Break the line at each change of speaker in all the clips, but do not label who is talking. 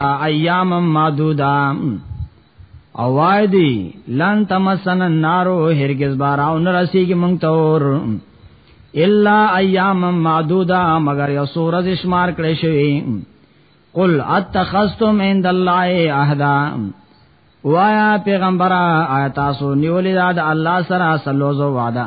ایام معدودا او وای دی لن تمسن النار هرگز باراو نرسیږي مونږ تور الا ایام معدودا مگر یو سورز شمار کړی شوی قل اتخذتم عند الله عهدا وایا پیغمبره آیا تاسو نیولې ده د الله سره سلوزو وعده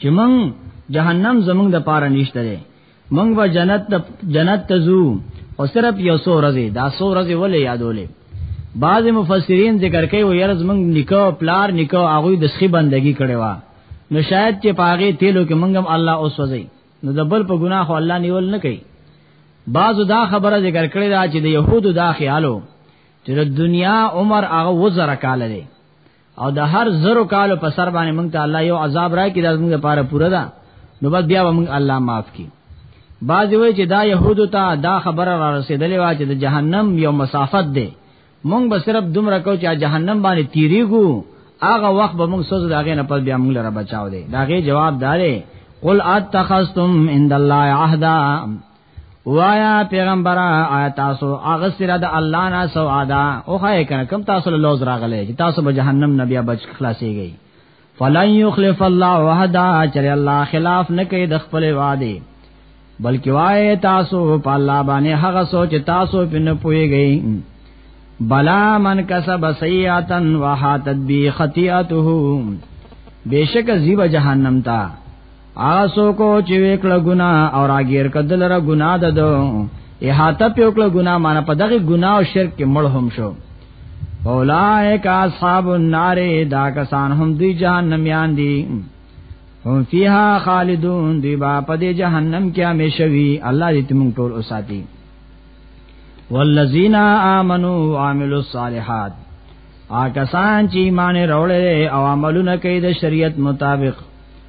چې مونږ جهنم زمونږ د پاره نشته دی مونږ به جنت د جنت ته ځو او صرف یو سو ورځې دا سو ورځې ولې یادولې بعض مفسرین ذکر کوي و یرز مونږ نکاح پلار نکاح هغه د سخی بندگی کړي وا نو شاید چې پاغه تیلو کې مونږ هم الله اوس وځي نو د بل په ګناه خو الله نیول نه کوي بعضو دا خبره ذکر کړی دا چې د يهودو دا خیالو چې د دنیا عمر هغه وزره کال دی او د هر زرو کالو په سر باندې مونږ ته الله یو عذاب راکړي دا زموږ لپاره پوره ده نو بس بیا مونږ الله معاف کړي بعضی وای چې دا يهودو ته دا خبره را رسیدلې وا چې د جهنم یو مسافت ده مونږ به صرف دومره کو چې جهنم باندې تیریږو هغه وخت به مونږ سوز داغه نه پد بیا مونږ لره بچاو دی داغه جواب دارې قل اتخذتم عند الله عهدا وایا پیغمبر آیا تاسو هغه سره د الله نه سوادا او خای کنه کم تاسو له لوز راغله چې تاسو به جهنم نه بیا بچ خلاصيږئ فلن یخلف الله وحدا چر الله خلاف نه کوي د خپل وعده بلکې وای تاسو په الله باندې هغه سوچ تاسو په نه پويږئ بلا من کسب سیئاتن وحاتت بی خطیئته بیشک زیب جهنم تا آسو کو چې وکړه ګنا او راګیر کدل را ګنا ددو احاطه په وکړه ګنا معنی په دغه ګنا او شرک کې مړ هم شو اولائک اصحاب النار دا کسان هم دی جهنميان دي هم فیها خالدون دی با په دې جهنم کې همیشوي الله دې تمون ټول اوساتي والذین آمنو وعملوا الصالحات آکسان چې ایمان وروړي او عملونه کوي د شریعت مطابق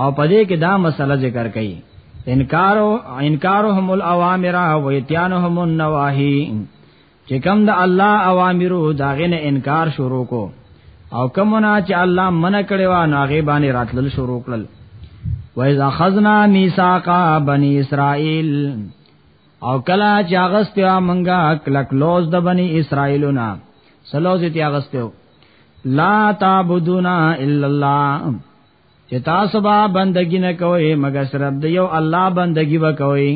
او پدې کې دا مسله ذکر کړي انکارو انکارهم الاوامر و اتیانهم النواهی چې کوم د الله اوامرو داغه نه انکار شروع کو او کومنا چې الله منع کړي وا ناغه باندې راتلل شروع کړل و اذا خذنا میثاق بنی اسرائیل او کلا چې اغستیا منګه کلک لوز د بنی اسرائیلونا سلوز تی اغستیو لا تعبدونا الا الله چې تاسو به بندگی نه کوئ مګر صرف د یو الله بندگی وکوي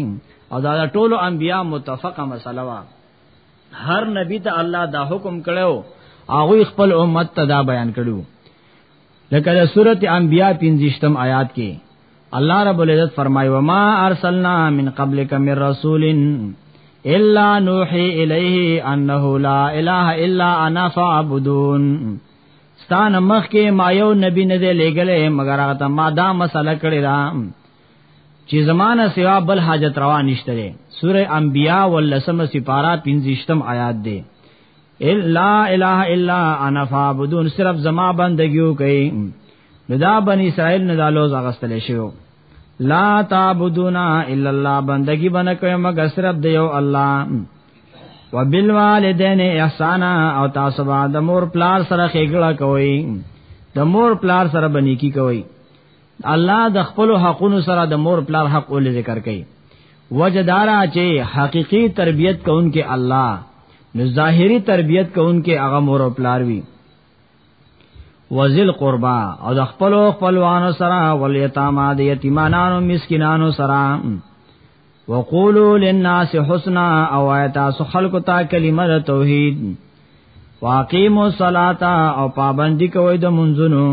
او دا ټولو انبیا متفقه مسله وا هر نبی ته الله دا حکم کړو هغه خپل امت ته دا بیان کړو لکه د سورته انبیا 50م آیات کې الله رب العزت فرمایي وما ارسلنا من قبلک من رسول الا نوحي الیه انه لا اله الا انا فاعبدون ستان مخ کې ما یو نبی نه دی لګلې مگر هغه ته ما دا مسله کړی دا چې زمانہ سوا بل حاجت روا نشته لري سوره انبیاء ولسمه سپارا 15م آیات دی الا اله الا انا فعبدون صرف زما بندگیو کوي نو دا بنی اسرائیل نه دالو زغستل شو لا تعبدون الا الله بندگی بنه کوي مگر صرف دیو الله وبالوالدین احسانا او تاسو به د مور پلار سره خېګړه کوي د مور پلار سره بنیکی کوي الله د خپل حقونو سره د مور پلار حق ول ذکر کوي وجدارا چې حقيقي تربيت کوونکې الله نو ظاهري تربيت کوونکې هغه مور او پلار وي وزل قربا او د خپل خپلوانو سره ول یتاما د یتیمانو مسکینانو سره وقولوا للناس حسنا او ایتا سو خلق تا کلمه د توحید واقیموا الصلاۃ او پابندی کوی د منځونو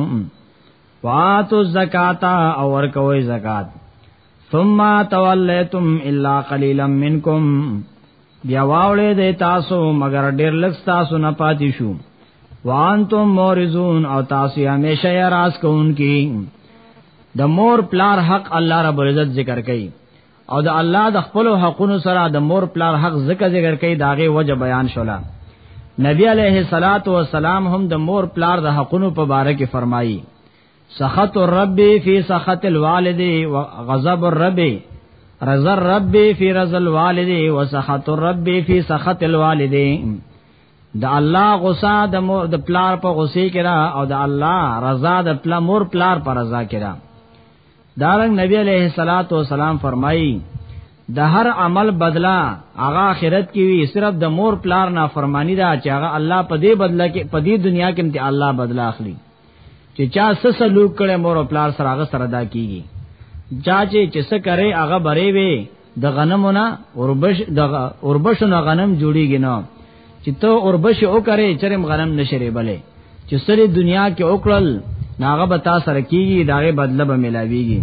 واتو زکات او ور کوی زکات ثم تولیتم الا قلیلا منکم بیا واولې د تاسو مگر ډیر لږ تاسو نه پاتې شو وانتم مورزون او تاسو همیشه یا راس کوونکی د مور پلار حق الله رب العزت ذکر کوي او د الله د خپل حقونو سره د مور پلار حق ذکر ذکر کوي داغه وجه بیان شولا نبی علیہ الصلات والسلام هم د مور پلار د حقونو په باره کې فرمایي سخط الرب فی سخط الوالد وغضب الرب رضا الرب فی رضا الوالد وسخط الرب فی سخط الوالد د الله غصه د مور د پلار په غصه کې را او د الله رضا د پلا مور پلار پر رضا کې را دارنګ نبی علیہ الصلات والسلام فرمایي د هر عمل بدلا هغه آخرت کې وي صرف د مور پلار نه فرمانی دا چې هغه الله په دې بدله کې په دې دنیا کې امتحان الله بدلا اخلي چې چا څه سلوک کړي مور او پلار سره هغه سره دا کیږي چا چې چې څه کوي هغه بری وي د غنمونه اوربش د اوربشونو غنم جوړیږي نو چې ته اوربش او کرے چرم غنم نشری بلې چې سری دنیا کې اوکړل ناغه به تاسو سره کیږي داغه بدله به ملاویږي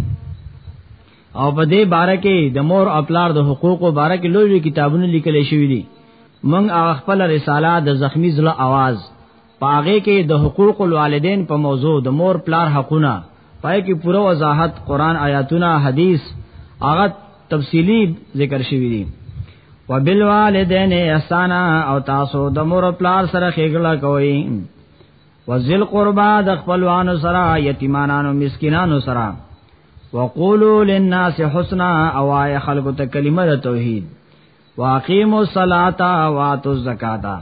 او په دې باره کې د مور او پلار د حقوقو باره کې لوی کتابونه لیکل شوی دي من خپل رساله د زخمی زړه आवाज پاغه کې د حقوق الوالدین په موضوع د مور پلار حقونه پای کې پوره وضاحت قران آیاتونه حدیث هغه تفصیلی ذکر شوی دی وبالوالدین احسانا او تاسو د مور پلار سره خېګړه کوئ وذل قربا د خپلوانو سره یتیمانانو مسکینانو سره وقولو للناس حسنا او آئے خلق ته کلمه د توحید واقیموا الصلاة واتوا الزکاة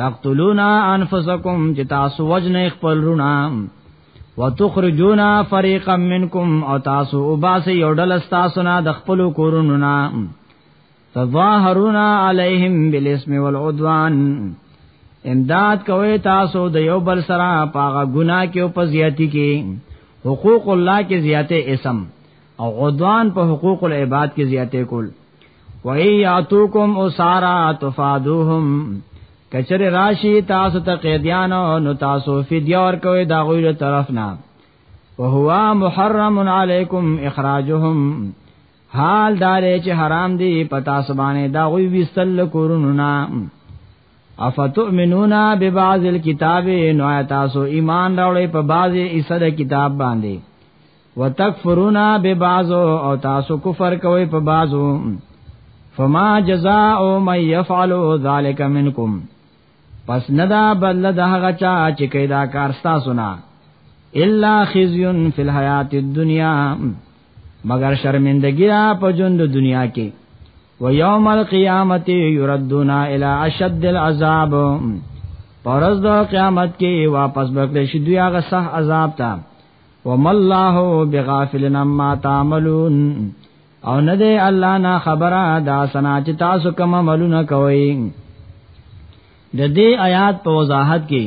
تقتلون انفسکم چې تاسو وجنه خپل رونا وتخرجون فريقا منکم او تاسو وباس یو ډل تاسو نه د خپل کورونو نه تظاهرون علیهم بالاسم والعدوان امداد کوي تاسو د یو بل سره پاغه ګنا کې او پزیاتی کې حقوق الله کې زیاته اسم او عدوان په حقوق العباد کې زیاته کول وای یاتوکم اسارا تفادوهم کچر راشی تاسو ته قیدیان نو تاسو فدیه ور کوي دا غوی طرف نه وهو محرم علیکم اخراجهم حال دار چې حرام دی پتا سبانه دا غوی وستل کورونو نا افتؤمنون ببعض الكتاب نو تاسو ایمان راوړې په بعضی ایسه د کتاب باندې وتکفرون ببعض او تاسو کفر کوي په بعضو فما جزاء من يفعل ذلك منكم پس ندا بدل د هغه چا چې کیدا کار تاسو نه الا خزي في الحياه الدنيا مگر شرمندگی را په ژوند دنیا کې و یوم القیامت یردون الی اشد العذاب پرز د قیامت کې واپس بکړې شي دوی هغه صح عذاب ته وما الله بغافل عما تعملون او نه دی الله نه خبره دا سنا چې تاسو کوم عملونه کوئ د دې آیات په وضاحت کې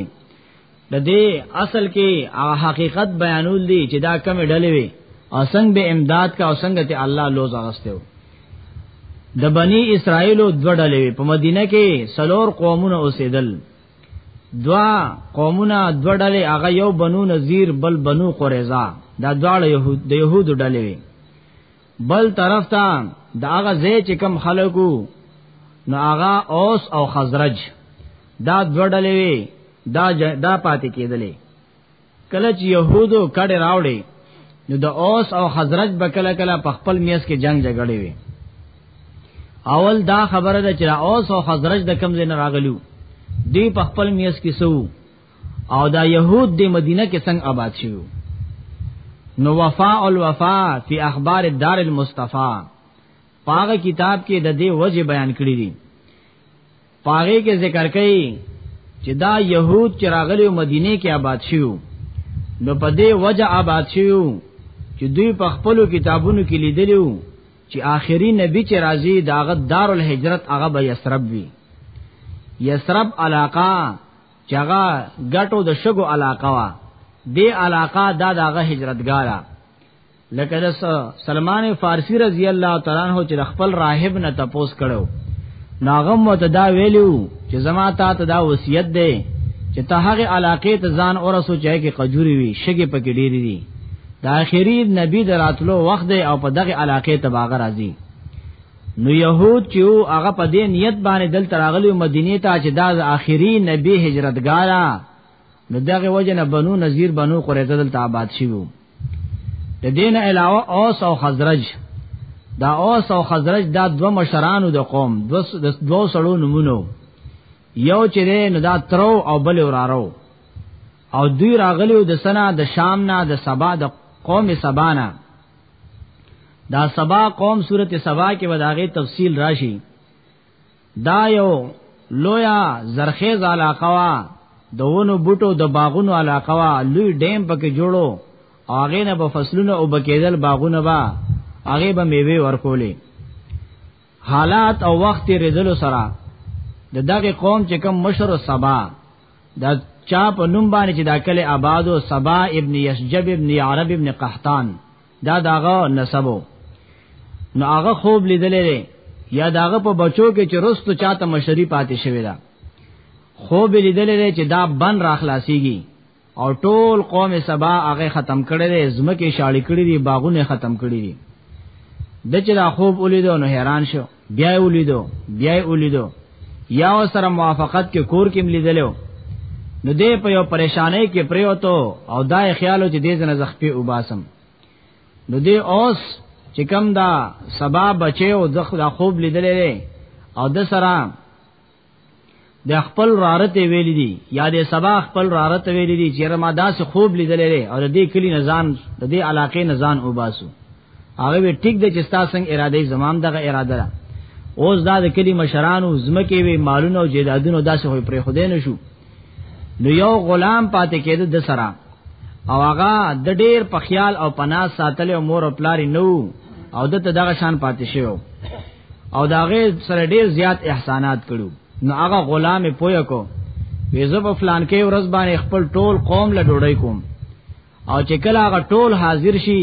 د دې اصل کې هغه حقیقت بیانول دي چې دا کم ډلې وي او څنګه به امداد کا او څنګه ته الله لوز اغسته و د بنی اسرائیل دوه ډلې په مدینه کې سلور قومونه اوسېدل دوا قومونه دو ډلې هغه یو بنو نذیر بل بنو قریظه دا دواړه يهود د يهود ډلې وي بل طرف ته دا هغه زې چې کم خلکو نو هغه اوس او خزرج دا دو ډلې وي دا دا پاتې کېدلې کله چې يهودو کډه راوړي نو د اوس او خزرج به کله کله په خپل میاس کې جنگ جګړې وي اول دا خبره ده چې اوس او خزرج د کم زین راغلو دی په خپل میاس کې سو او دا يهود د مدینه کې څنګه آباد شو نو وفا الوفا فی اخبار الدار المصطفی پاغه کتاب کې د دې وجه بیان کړی دي پاغه کې ذکر کړي چې دا يهود چې راغلي مدینه کې آباد شیو نو په دې وجه آباد شیو چې دوی په خپل کتابونو کې لیدلیو چې آخري نبی چې راځي داغه دارالهجرت هغه به یسرب وي یسرب علاقه چې هغه ګټو د شګو علاقه وا دې علاقه دا داغه هجرتګارا لکه د سلمان فارسی رضی الله تعالی عنہ چې خپل راهب نه تپوس کړو ناغم متدا ویلو چې زما تا ته دا وصیت دی چې ته هغه علاقې ته ځان اورسو چې کې قجوري وي شګې پکې ډېری دي د اخیری نبی دراتلو وخت دی او په دغه علاقې ته باغ راځي نو يهود چې او هغه په دې نیت باندې دل تراغلی مدینه ته چې دا د اخیری نبی هجرتګارا نو دغه وجه نه بنو نذیر بنو قریظه دلته آباد شوو د دین علاوه اوس او خزرج دا اوس او خزرج دا دو مشرانو د قوم دو دو سړو نمونو یو چې نه دا ترو او بل ورارو او دوی راغلیو د سنا د شام نه د سبا د قوم سبانا دا سبا قوم صورت سبا کې وداغه تفصیل راشي دا یو لویا زرخیز علاقه وا د ونو بوټو د باغونو علاقه وا لوی ډیم پکې جوړو هغه نه په فصلونو او بکیدل باغونه با هغه به میوه ورکولې حالات او وخت رزلو سره د دغه قوم چې کوم مشر سبا د چا په نوم باندې چې دا کله آبادو سبا ابن یشجب ابن عرب ابن قحطان دا داغه نسبو نو هغه خوب لیدلې یا داغه په بچو کې چې رستو چاته مشری پاتې شوی دا خوب لیدلې چې دا بن را خلاصيږي او ټول قوم سبا هغه ختم کړي دي زمکه شاړې کړي دي باغونه ختم کړي دي د چې دا خوب ولیدو نو حیران شو بیا ولیدو بیا ولیدو یا سره موافقت کې کور کې ملیدلو نو دې په یو پریشانې کې پریوتو او دا خیالو چې دې زنه زخ په وباسم نو دې اوس چې کم دا سبا بچي او زخ دا خوب لیدلې او د سره د خپل رارته ویل دي یا د سبا خپل رارته ویل دي چې ما داسې خوب لیدلې او د دې کلی نزان د دې علاقې نزان وباسو هغه وی ټیک د چستا څنګه اراده زمام دغه اراده را اوس دا د کلی مشرانو زمکه وی مالونه او جیدادونو داسې هوی پرې خدای نه شو نو یو غلام پاتې کېد د سرا او هغه د ډېر په خیال او پناه ساتل او مور او پلاری نو او دته دغه شان پاتې شو او دا غي سره ډیر زیات احسانات کړو نو هغه غلام پویا کو ویزه په فلان کې ورځ باندې خپل ټول قوم له ډوډۍ کوم او چې کله هغه ټول حاضر شي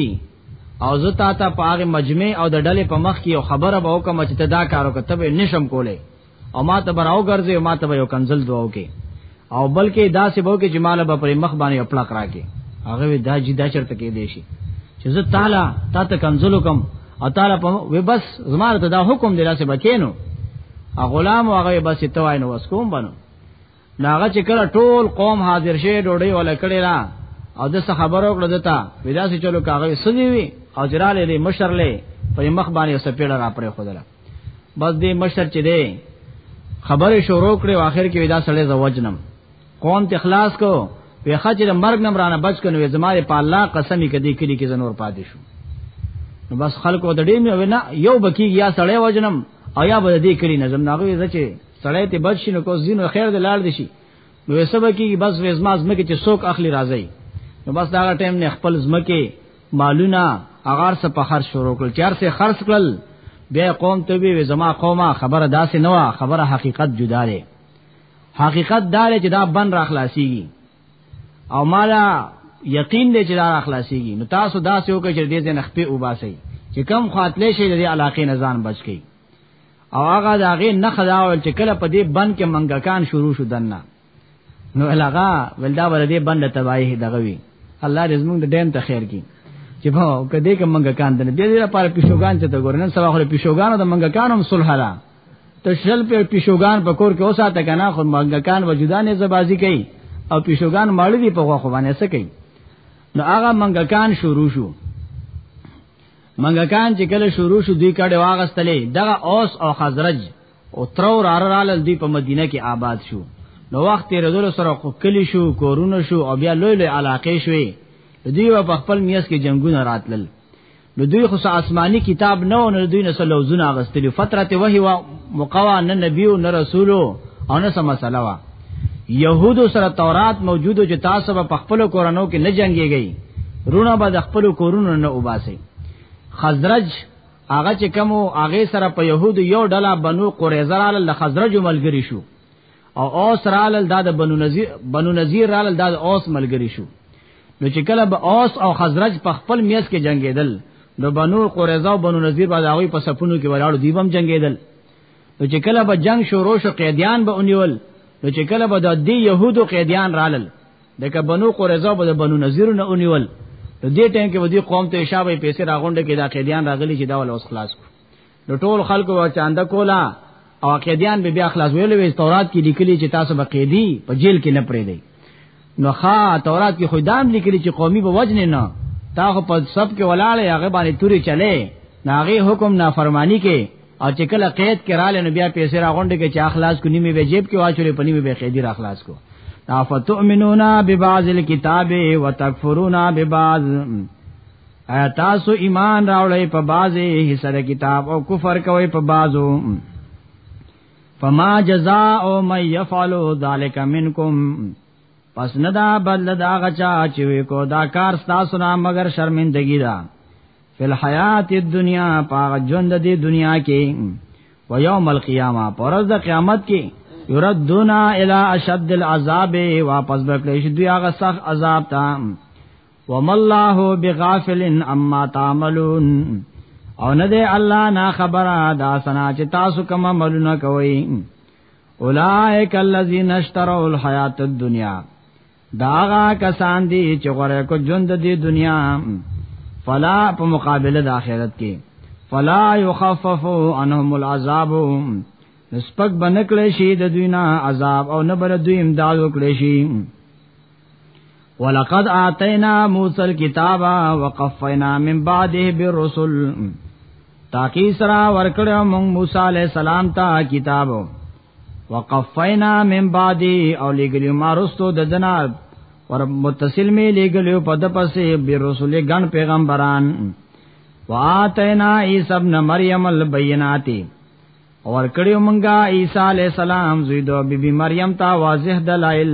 او زه تا ته په هغه مجمع او د ډلې په مخ کې یو خبره به وکم چې ته دا کارو کتب نشم کولای او ما ته براو ګرځي او ما ته یو کنزل دعاو کې او بلکې دا سه بو کې چې مال به پر مخ باندې خپل کرا کې هغه دا جی دا چرته کې دی شي چې زه تعالی تا ته کنزل کوم او تعالی په و بس زماره ته دا حکم دی لاسه بکینو ا غلام هغه بس توای نو وسکوم بنو ناغه چې کله ټول قوم حاضر شي ډوډۍ ولا کړي را او د څه خبرو کړه دتا ودا سي چلو کاغه سدي وي او جراله دې مشر لې په مخ باندې سپېړه را پرې خدلا بس دې مشر چې دې خبره شروع کړې واخر کې ودا سړې زوجنم قوم ته خلاص کو وی خچې د مرګ نم رانه بچ کنو زماره په الله قسمی کدی کلی کې زنور پاتې شو نو بس خلکو د ډېر مې وینا یو بکی یا سړې وجنم او یا به دې کلی نظم ناغوي زچې سړی ته بچ شي نو کو زینو خیر د لاړ دي شي نو سبا کېږي بس وېزما زمکه چې څوک اخلي راځي نو بس دا ټیم نه خپل زمکه مالونه اغار څه په خرج شروع کړل چار څه خرج کړل بیا قوم ته وی زما قومه خبره داسې نه وا خبره حقیقت جدا ده حقیقت دا چې دا بن را خلاصيږي او مالا یقین دې چې دا را خلاصيږي نو تاسو داسې وکړئ چې دې ځنه خپې وباسي چې کم خاطلې شي د علاقې نزان بچ کړي او هغه دا غي نه خداول چې کله په دې بند کې منګکان شروع شو دنه نو الګا ولدا ور دې بند تباہی دغه وی الله دې زمونږ د ډیم ته خیر کی چې په کدی کې منګه کان دنه دې لپاره پیشوګان ته ګورنن سبا خو پیشوګانو د منګه کانو صلح را ته شل په پیشوګان په کور کې اوساته کنه خو منګه کان وجودانه زبازي کوي او پیشوګان ماړی دی په غوخه باندې سکي نو هغه منګه کان شروع شو منګکان چې کله شروع شو دوی کډه واغستلې دغه اوس او خزرج او ترور ارال دوی په مدینه کې آباد شو نو وخت رسول سره کلی شو کورونه شو او بیا لوی لوی علاقې شوې دوی په خپل میاس کې جنگونه راتلل نو دوی خو آسماني کتاب نه او دوی نه سلو زونه غستلی فترته وحی وا مقوا نه نبی او نه رسول او نه سم مسله وا يهودو سره تورات موجودو چې تاسو په خپل کورونو کې نه جنگيږئ رونه به د خپل کورونو نه وباسي خزرج هغه چې کوم هغه سره په يهودو یو ډله بنو قريظه را ل خزرج ملګری شو او اوس را ل د بنو نذیر بنو نذیر را ل د اوس ملګری شو نو چې کله به اوس او خزرج په خپل میس کې جنگیدل نو بنو قریظه او بنو نذیر باندې هغه په سپونو کې ولاړو دیبم جنگیدل نو چې کله به جنگ شروع شو قیدیان به اونیول نو چې کله به د دې يهودو قیدیان رالل دغه بنو قریظه به د بنو نذیر نه اونیول نو دې ټیم کې ودی قوم ته شابه پیسې راغونډه کې دا قیدیان راغلي چې دا ول اوس خلاص کو نو ټول خلکو وا چاند کولا او قیدیان به بیا خلاص ویل وی تورات کې لیکلي چې تاسو به قیدی په جیل کې نه پرې دی نو ښا تورات کې خو دام لیکلي چې قومي به وجنه نه تا خو په سب کې ولاړې هغه باندې توري چلے ناغي حکم نافرمانی کې او چې کله قید کې رااله نو بیا پیسې راغونډې کې چې اخلاص کو نیمه به جیب کې واچولې په نیمه به خېدی را اخلاص کو افتؤمنون ببعض الكتاب وتكفرون ببعض ایا تاسو ایمان راوړی په بعضی حصہ کتاب او کفر کوي په بعضو فما جزاء من يفعل ذلك منكم پس ندا بدل دا غچا چې کو دا کار تاسو نه مگر شرمندگی دا فل حیات الدنیا پاغ ژوند دی دنیا کې و یوم القیامه پرز د قیامت کې یردونا الی اشد العذاب واپس بکلی شي دوی هغه سخت عذاب ته وما الله بغافل عما تعملون او نه دی الله نا خبره دا سنا چې تاسو کوم عملونه کوي اولائک الذین اشتروا الحیات الدنیا داغا کسان دی چې غره کو ژوند دی دنیا فلا په مقابله د آخرت کې فلا یخفف عنهم العذاب نسپک بنکړې شي د دوی نه عذاب او نه بر دوی امداد وکړي شي ولقد آتینا موسی الكتاب وقفینا من بعده بالرسل تاکي سرا ورکړو موږ موسی عليه السلام ته کتاب وقفینا من بعده او لګلیو ما رستو د دنا ور متصل می لګلیو په د پسې بالرسل ګن پیغمبران واتینا عیسی ابن مریم البینات اور کړیو مونږه عیسی علی السلام زیدو بیبي مریم ته واضح دلایل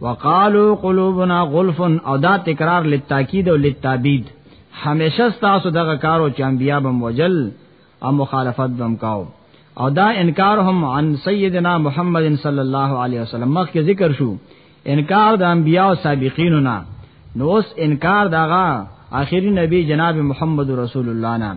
وقالو قلوبنا غلف او دا تکرار للتاکید او للتابید همیشه تاسو دغه کارو چې انبیا بم وجل او مخالفت بم کاو او دا انکار هم عن سیدنا محمد صلی الله علیه وسلم مخکې ذکر شو انکار د انبیا او سابقینو نه نو اوس انکار دغه آخري نبی جناب محمد رسول الله نه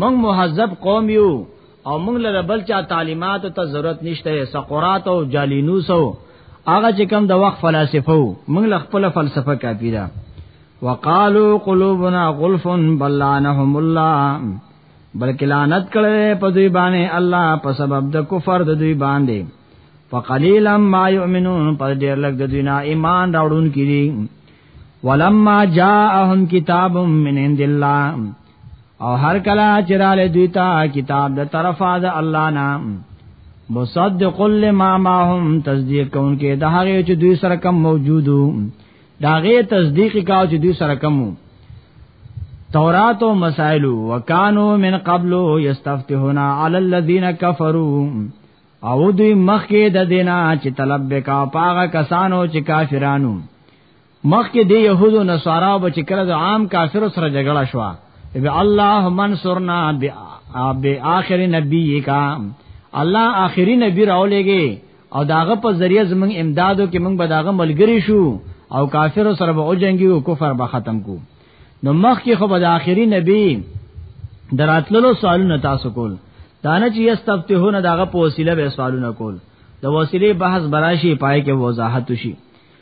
موږ مهذب قوم یو او موږ له بل چا تعلیمات ته ضرورت نشته سقرات او جالینوس او هغه چې کوم د وخت فلسفو موږ له خپل فلسفه کافی ده وقالو قلوبنا غلف بلانهم الله بلکې لعنت کړي په دوی باندې الله په سبب د کفر د دوی باندې فقلیلا ما یؤمنون پر ډیر لږ د دوی نه ایمان راوړون کړي ولما جاءهم کتاب من عند الله او هر کله چې را لې دوی ته کتاب د طرفه د الله نام مصدق لما ماهم تصدیق کوونکې د هغه چې دوی سره کم موجودو داغه تصدیق کاو چې دوی سره کم تورات او مسائل وکانو من قبل یستفتحون علی الذین کفروا او دوی مخکې د دینا چې طلب وکاو پاغه کسانو چې کافرانو مخکې د يهودو نصارا به چې کله د عام کافر سره جګړه شو به الله منصرنا به اخر نبی کا الله اخري نبی راولېږي او داغه په ذریعہ زمنګ امدادو کې موږ به داغه ملګری شو او کافر سره به اوجنګي او کفر به ختم کو نو مخ کې خو به د اخري نبی دراتلو سوالونه تاسو کول دانه چې استفتحونه داغه په وسیله به سوالونه کول د وسیله بحث براشي پای کې وضاحت شي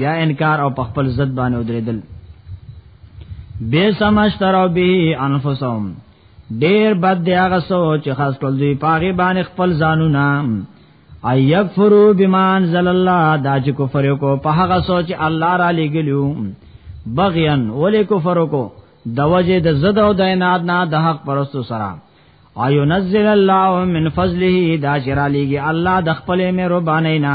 بیا انکار او په خپل ضد باندې ودرېدل بے سمشترو به انفسهم ډیر بد دی هغه سوچ خاص کول دی پاغي باندې خپل ځانونه ايغفرو بما انزل الله دا چې کفر کو په هغه سوچ الله را لګلیو بغیان ولې کفر کو د وجه د زد او د عناد نه د حق پرستو سره ایو نزل الله من فضله دا شرا لګي الله د خپل مې ربانینا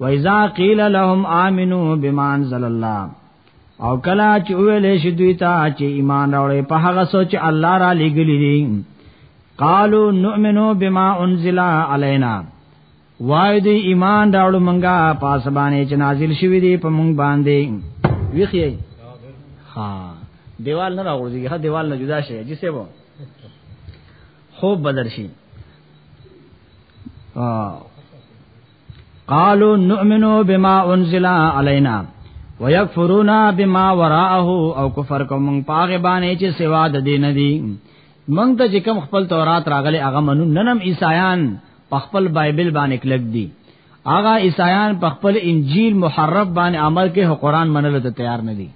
وایذا قیل لهم امنو بما انزل الله او کلا چې ویل شي دوی ته چې ایمان راوړې په هغه سوچ الله را لګلی دي قالو نؤمنو بما انزل علينا وای دی ایمان راوړو مونږه پاسبانې چې نازل شوی دی په مونږ باندې ویخی ها دیوال نه راوړي ها دیوال نه جدا شي جسه وو خوب بدر شي قالوا نؤمن بما انزل علينا ويكفرون بما وراءه او کفر کوم پاغه باندې چې سوا د دین دی مونږ ته چې کوم خپل تورات راغلي هغه منو ننم عیسایان په خپل بایبل باندې کلک دي هغه عیسایان په خپل انجیل محرف باندې عمل کې قرآن منلو ته تیار نه دي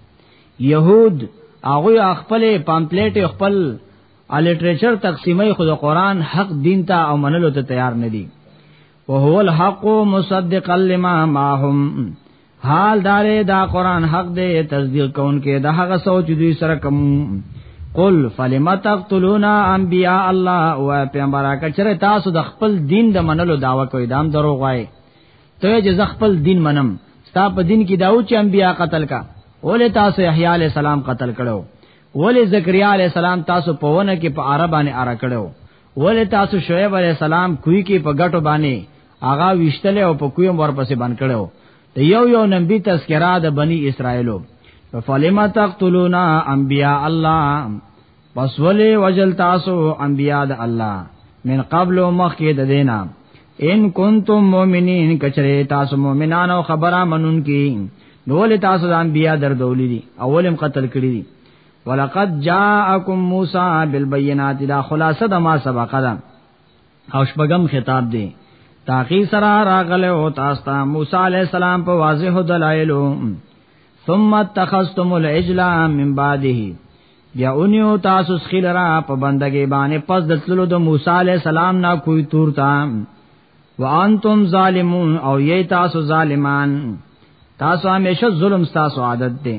يهود هغه خپل پامپلیټ خپل الیټریچر تقسیمي خود قرآن حق دین ته او منلو ته تیار نه دي وهو الحق مصدقا لما معهم حال دارې دا قران حق دی تصدیق کون کې دا هغه سوچ دوی سره کوم قل فلم تقتلون انبیاء الله او پیغمبره کچره تاسو د خپل دین د منلو داوا کوي دام درو غوای ته چې خپل دین منم ستا په دین کې داو چې انبیاء قتل کا ولې تاسو یحیی علی السلام قتل کړو ولې زکریا علی السلام تاسو په ونه کې په عربانه اره کړو ولې تاسو شعیب علی السلام کوی کې په غټو باندې آغا وشتل او په کوی ورپسې بن کړو د یو یو نبی تذکرہ د بنی اسرائیلو فلما تقتلون انبیاء الله پس ولې وجل تاسو انبیاء د الله من قبل مخکې د دینا ان کنتم مؤمنین کچره تاسو مؤمنان او خبره منون کی نو ولې تاسو د انبیاء دردولې دي اولم قتل کړی دي ولقد جاءکم موسی بالبينات دا خلاصه د ما سبق ده او شپږم خطاب دی تاخی سره راغله او تاسو ته موسی علی السلام په واضح دلایلو ثم اتخذتم العجل من بعده بیا اونیو تاسو خل را په بندګې باندې پس د تللو د موسی علی السلام نه کوی تور تا وانتم ظالمون او یی تاسو ظالمان تاسو همیشه ظلم تاسو عادت دی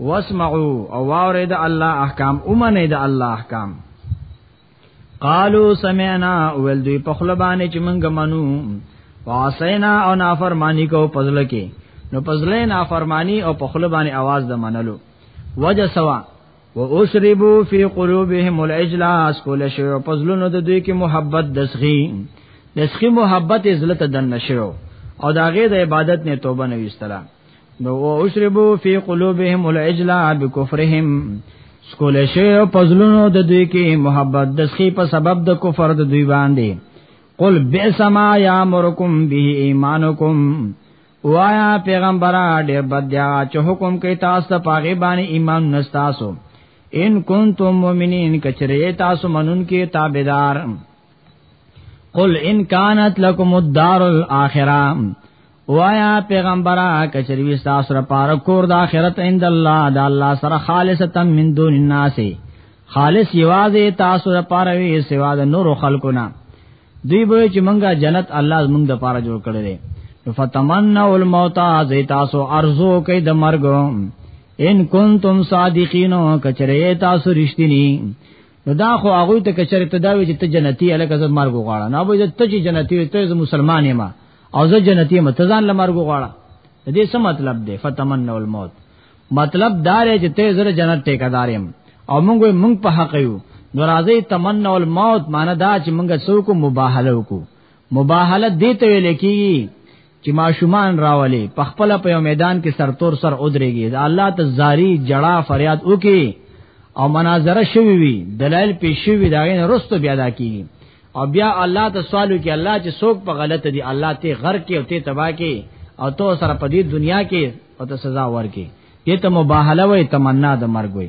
واسمعوا او واورې د الله احکام اومنه د الله احکام قالو سمعنا ول دوی په خپل باندې چې مونږ منو واسینا او نافرمانی کو پزل کې نو پزل نافرمانی او په خپل باندې आवाज د منلو وجه سوا و اسربو فی قلوبهم الاجلاس کول شو پزلونو د دوی کې محبت دسخی دسخی محبت عزت دن نشو او داغه د عبادت نه توبه نه وستله نو اشربو فی قلوبهم العجل بکفرهم سکول شی او پزلونو د دوی کې محبت د سخی په سبب د کفر د دوی باندې قل بئس ما یامرکم به ایمانکم وایا پیغمبر ډیر بد دی چې حکم کوي تاسو ته پاګې باندې ایمان نستاسو ان کنتم مؤمنین کچره تاسو منون کې تابعدار قل ان کانت لکم الدار الاخره وایا پیغمبره کچری وی تاسو را پار کور د اخرت عند الله د الله سره خالصتا من دون الناس خالص یوازې تاسو را پار وی سوا د نور خلقو نه دوی به چې مونږه جنت الله مونږ د پاره جوړ کړی دی فتمنوا الموت زی تاسو ارزو کوي د مرګ ان کنتم صادقین کچری تاسو رښتینی نو دا خو هغه ته کچره ته دا وی چې ته جنتی الکه زما مرګ غواړه نه به ته چې جنتی وي ته مسلمان یم او زه جنتی یم ته ځان لمرګ غواړه دې څه مطلب دی فتمنوا الموت مطلب دا دی چې ته زره جنت ټیکدار یم او موږ موږ په حق یو نو راځي تمنا الموت معنی دا چې موږ څوک مباهله وکړو مباهله دې ته ویل کیږي چې ماشومان راولي په خپل په یو میدان کې سرتور سر اودريږي دا الله ته زاری جړه فریاد وکي او مناظره شوی وي دلایل پیش شوی دا غین رستو بیا دا کیږي او بیا الله ته سوالو کې الله چې څوک په غلط دي الله ته غر کې او ته تبا کې او تو سره په دې دنیا کې او ته سزا ورکې دې ته مباهله وي تمنا د مرګ وي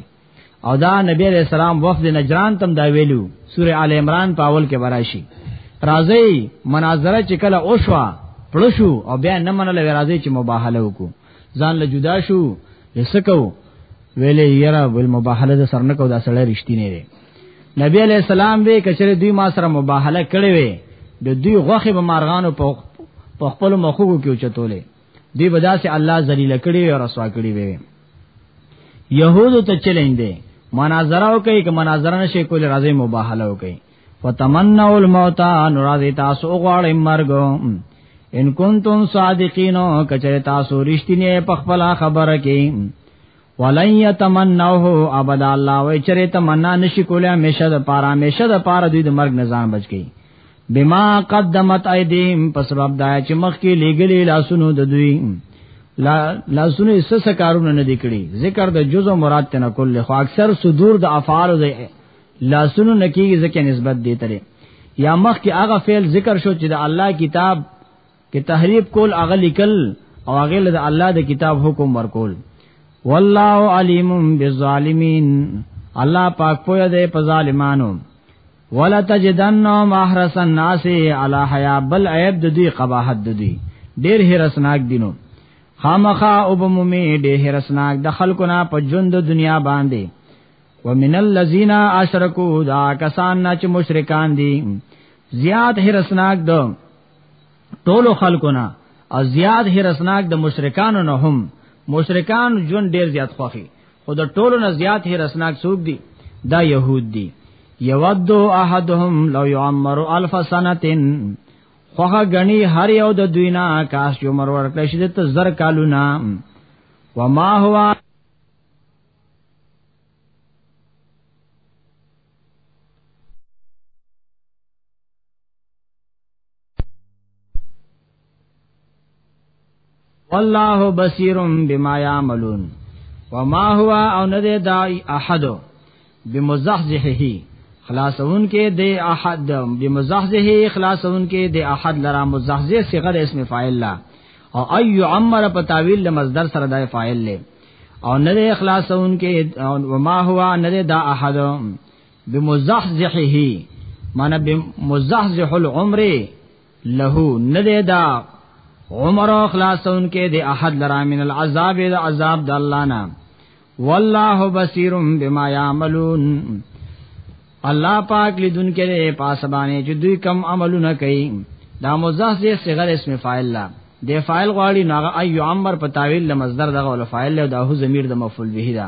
او دا نبی علیہ السلام وفد نجران تم دا ویلو سوره آل عمران په اول کې براشي راځي مناظره چې کله اوشوا پړشو او بیا نه منل راځي چې مباهله وکړو ځان له جدا شو یسکو ویلې یرا بل مباهله د سرنه کو دا سړی رښتینی دی نبی علیہ السلام به کچره دوی ما سره مباهله کړې وي د دوی غوخه به مارغانو په خپل مخو کې چتولې دی بداسه الله ذلیل کړي او رسوا کړي وي يهودو ته چیلنج دی مناظره وکي که مناظره نشي کول راځي مباهله وکي فتمنوا الموت ان راضي تاسو غواړي مرګ ان کنتم صادقین کچره تاسو رښتینه په خپل خبره کې ولن يتمنوه ابدا الله وی چره تمنا نشي کوله همیشه د پاره همیشه د پاره دوی د مرګ نزان بچ کی بما قدمت ایدیم په سبب دا چې مخکې لګلې لاسونو د دوی لا لاسونو یې څه کارونه نه دکړي ذکر د جزء مراد تنه کول خو اکثر صدور د افعال د لاسونو نکیږي ځکه نسبت دی ترې یا مخکې هغه فعل ذکر شو چې د الله کتاب کې تحریف کول هغه لیکل او هغه له الله د کتاب حکم ورکول والله علیم بالظالمین الله پاک پوهه ده په ظالمانو ولا تجدنهم احرس الناس علی حیا بل عیب د دوی قباحت د دوی ډیر هرسناک دینو خامخا او بمومی ډیر هرسناک د خلکو نه په ژوند د دنیا باندې ومن الذین اشرکوا دا کسان چې مشرکان دي زیات هرسناک دو ټولو خلکو نه او زیاد هرسناک د مشرکانو نه هم مشرکان ژوند ډیر زیات خوخي خو د ټولو نه زیات هرسناک څوک دي دا يهود دي یود احدهم لو يعمر الف سنه خوخه غنی هر یو د دوی نه کاش یو مر ورکړی شي ته زر کالونه وما هو والله بصیر بما یعملون وما هو او نه دی دا احد بمزحزحه خلاصون کې د احد بمزحزحه خلاصون کې د احد لرا مزحزح صيغه د اسم فاعل لا او اي عمر په تعویل د مصدر سره د فاعل له او نه اخلاصون کې او ما هو نه دا احد بمزحزحه معنی بمزحزح العمر له نه دی دا عمر او خلاصون کې دی احد لرا من العذاب د عذاب د الله نه والله بصیر بما یعملون الله پاک لیدون کې پاسبانه چې دوی کم عملونه کوي دا مزحزح صغیر اسم فاعل لا د فاعل غواړي ناغه ايو عمر په تاویل مصدر دغه ول فاعل له داهو ضمیر د مفعول به دا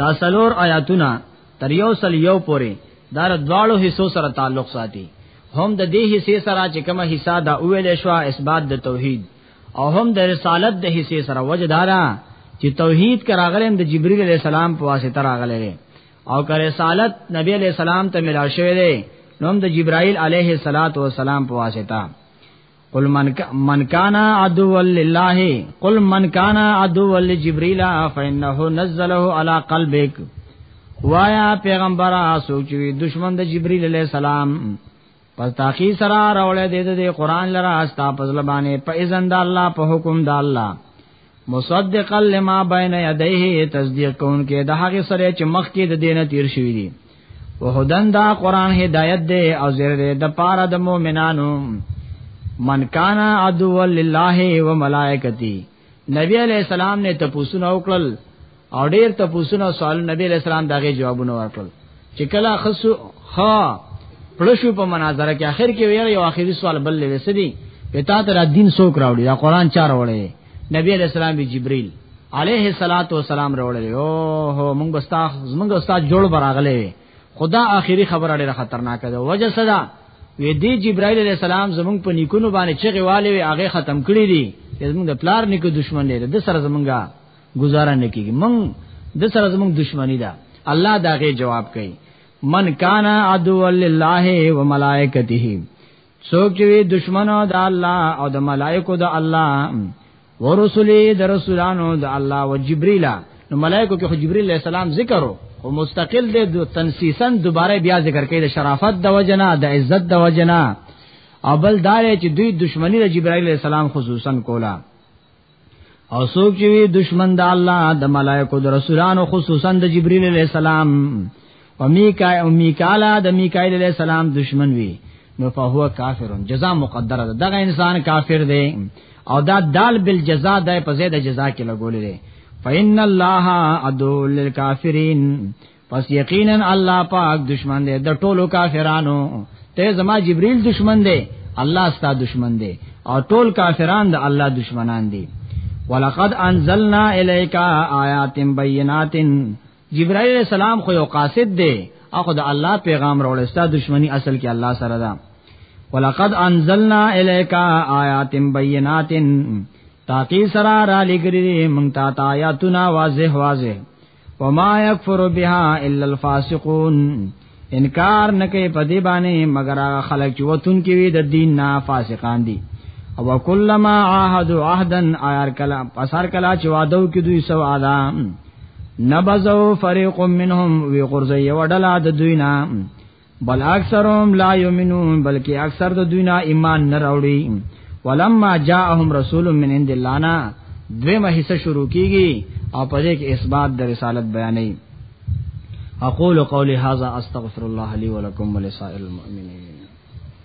دا سلور آیاتونه تر یو سل یو پورې دا دواړو حصو سره تعلق ساتي هم د دې حصے سره چې کومه حصہ دا اویل شو اثبات د توحید او هم د رسالت د حصے سره وجدارا چې توحید کراغلم د جبرئیل علی السلام په واسطه راغله او که رسالت نبی علی السلام ته ملا شوې ده نو د جبرائیل علیه السلام په واسطه قل من من کان عدو لله قل من کان عدو لجبريل فانه نزله على قلبك وایا پیغمبر سوچوي دشمن د جبريل عليه السلام پس تاخی سرا راولې دې دې قران لرا استا پزل باندې په اذن د الله په حکم د الله مصدقا لما بین یدیه تصدیق کون کې د هغه سره چې مخکې د دینه تیر شوی دی وهدن دا قران هدایت دی او زیر دی د پاره د مؤمنانو من کان عدو لله و ملائکتی نبی علیہ السلام نے تپوسونه وکړل او ډیر تپوسونه سوال نبی علیہ السلام دغه جوابونه ورکړل چې کله خصو خا پړشو په مناظره کې اخر کې ویل یو اخیری سوال بل لوي سدي پتا تر دین سوک راوړي دا قران چار وړي نبی علیہ السلام به جبرئیل علیه الصلاۃ والسلام راوړل او هو موږ بستا موږ استاد جوړ براغله خدا آخري خبره ډیره خطرناکه ده وجه صدا وې دی جبرائیل علیہ السلام زمونږ په نیکونو باندې چغه والي وي هغه ختم کړی دي زمونږ د پلار نیکو دشمن لري د سره زمونږه گزاره نه کیږي مونږ د سره زمونږ دشمنی ده الله داغه جواب کوي من کان عدو لله و ملائکته څوک چې دشمنو د الله او د ملائکو د الله ورسولي د رسولانو د الله او جبريل نو ملائکو کې خو جبريل عليه السلام ذکرو او مستقل دې د تنسیسا دوباره بیا ذکر کړي د شرافت د وجنا د عزت د وجنا او بل دار چې دوی دشمنی د جبرائیل السلام خصوصا کولا او څوک چې وي دشمن د الله د ملائکو د رسولانو خصوصا د جبرئیل علی السلام او میکا او میکالا د میکائیل علی السلام دشمن وي نو فهو کافر جزاء مقدره ده دغه انسان کافر دی او دا دال بالجزاء د په زید جزاء کې لګولې فإن الله عدو للکافرین پس یقینا الله پاک دشمن دی د ټولو کافرانو ته زما جبرئیل دشمن دی الله ستا دشمن دی او ټول کافران د الله دشمنان دي ولقد انزلنا الیک آیات بینات جبرائیل السلام خو یو قاصد دی اخو د الله پیغام راوړل ستا دشمنی اصل کې الله سره ده ولقد انزلنا الیک آیات بینات تاکي سره را لګری مونږ تا آیاتنا واضح واضح وما يكفر بها الا الفاسقون انکار نکي په دې باندې مگر هغه خلک چې وتون کې وي د دین نه فاسقان دي او کلمہ عهد عهدا ايار کلا اثر کلا چې وادو کې دوی سو آدم نبذو فريق منهم وی غرزي وډلا د دوی نه بل اکثرهم لا یؤمنون بلکې اکثر د دوی نه ایمان نه راوړي ولما جاءهم رسول من عند الله نا دویمه حصہ شروع کیږي او په دې کې اثبات د رسالت بیانې اقول قولی هذا استغفر الله لي ولكم ولسائر المؤمنين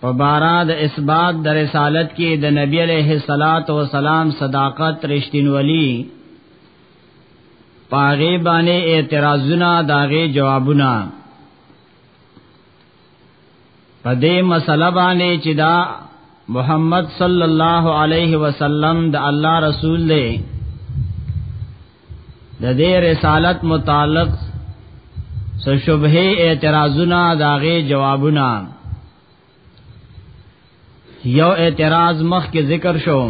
په بارا د اثبات د رسالت کې د نبی علیه الصلاۃ والسلام صداقت رښتینولی پاغه باندې اعتراضونه داغه جوابونه په دې مسله باندې چې دا محمد صلی الله علیه وسلم د الله رسول دی د دې رسالت متعلق سو شبهه اعتراضونه داغه جوابونه یو اعتراض مخ کې ذکر شو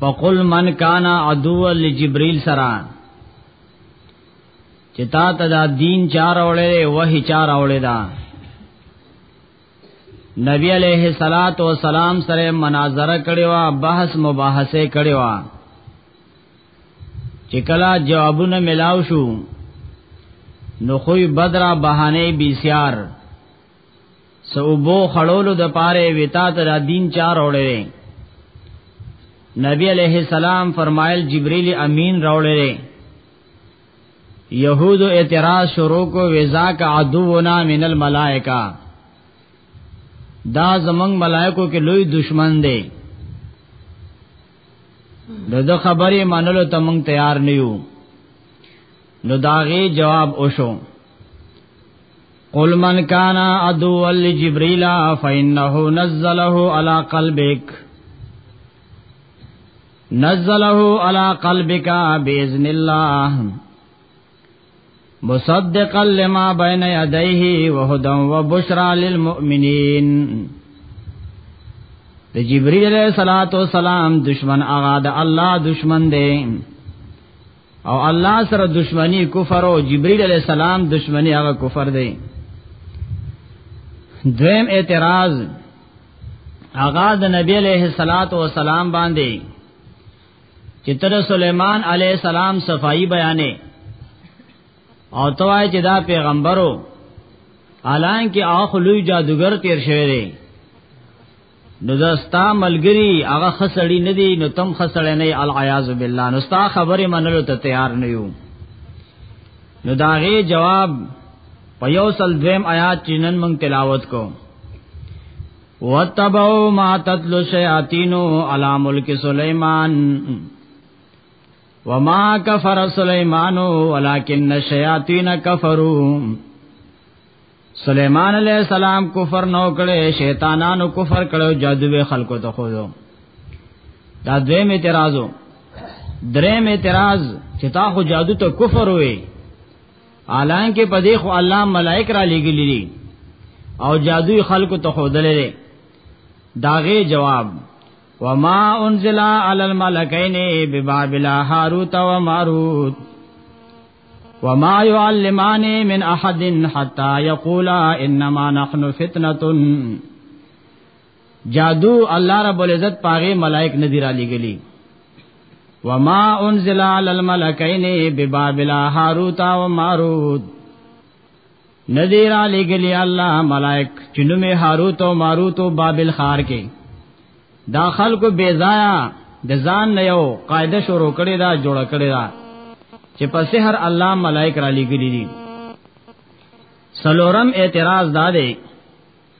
فقل من کان عدو لجبريل سرا چې تا ته دا دین چار اولې وਹੀ چار اولې دا نبی علیہ الصلات والسلام سره مناظره کړي وا بحث مباحثه کړي وا چې کله جوابونه ملاو شو نو خوې بدرا بهانه بیسیار سوبو خړولو د پاره وتا تر دین چار اورې نبی علیہ السلام فرمایل جبرئیل امین راولې یهود اعتراض شروع کو وزاک عدونا من الملائکه دا زمنګ ملائکو کې لوی دشمن دی نو د خبرې منلو ته مونږ تیار نه یو نو داغه جواب وشو قل من کان عدو لجبريل فانه نزله على قلبك نزله على قلبك باذن الله مصدقا لما بين يديه وهدى وبشرى للمؤمنين د جبريل عليه الصلاه والسلام دشمن اغا د الله دشمن دی او الله سره دشمنی کفر او جبريل عليه السلام دشمنی هغه کفر دی دویم اعتراض هغه د نبی علیہ الصلات والسلام باندې چې تر سليمان علیہ السلام صفائی بیانې او توای چې دا پیغمبرو الان کې اخلوی جادوګر تیر شوی دی نو زستا ملګری هغه خسړی نه دی نو تم خسړی نه العیاذ بالله نو ستا خبره منلو ته تیار نه یو نو داغه جواب په یو سل دویم آیات چې نن موږ تلاوت کو وتبو ما تتلو شیاطینو علی ملک سلیمان وما کفر سلیمان ولکن الشیاطین کفروا سلیمان علیہ السلام کفر نو کړي شیطانانو کفر کړو جادوې خلکو ته خو دا دویم اعتراضو دریم اعتراض چې تا خو جادو ته کفر وې الان کې په دې خو الله ملائک را لګلی دي او جادوی خلکو ته خودلې دي داغه جواب وما انزل على الملكين ببابل هاروت وماروت وما يعلمان من احد حتى يقولا انما نحن فتنه جادو الله رب العزت پاغه ملائک ندی را لګلی وما انزل على الملكين ببابل هاروت و ماروت ندی را لګلی الله ملائک چنمه هاروت او ماروت او بابل خار کې دا خلکو بیزایا د ځان نه یو قاعده شروع کړي دا جوړ کړي دا چې په سحر الله ملائک را لګلي دي سلورم اعتراض دا دی